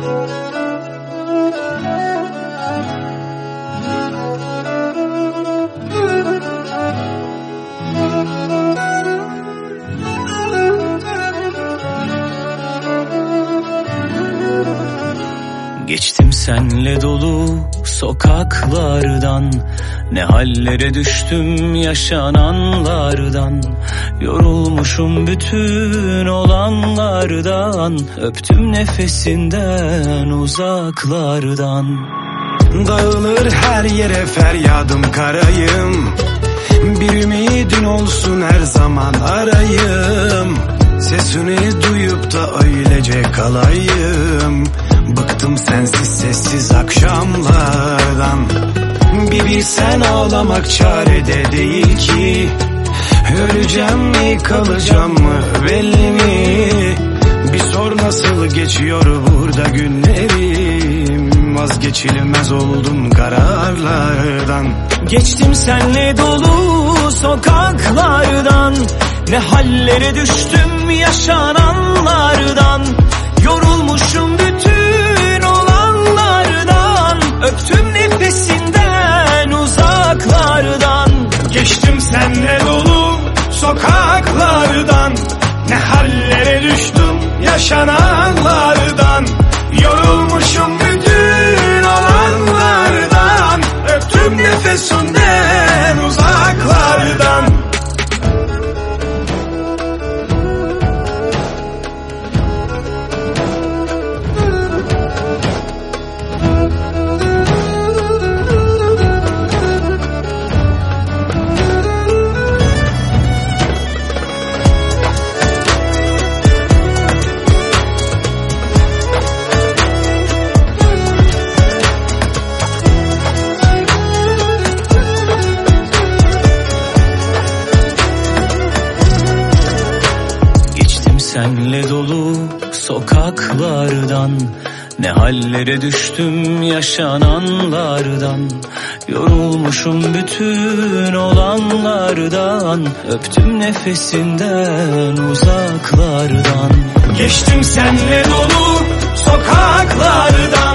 Thank you. Geçtim senle dolu sokaklardan. Ne hallere düştüm yaşananlardan. Yorulmuşum bütün olanlardan. Öptüm nefesinden uzaklardan. Dağılır her yere feryadım karayım. Bir ümidin olsun her zaman arayım. Sesini duyup da öylece kalayım Bıktım sensiz sessiz akşamlardan. Bir bilsen ağlamak çarede değil ki. Öleceğim mi kalacağım mı belli mi? Bir sor nasıl geçiyor burada günlerim. Vazgeçilmez oldum kararlardan. Geçtim senle dolu sokaklardan. Ne hallere düştüm yaşananlardan. Yorulmuşum düştüm yaşananlardan senle dolu sokaklardan Ne hallere düştüm yaşananlardan. Yorulmuşum bütün olanlardan Öptüm nefesinden uzaklardan. Geçtim senle dolu sokaklardan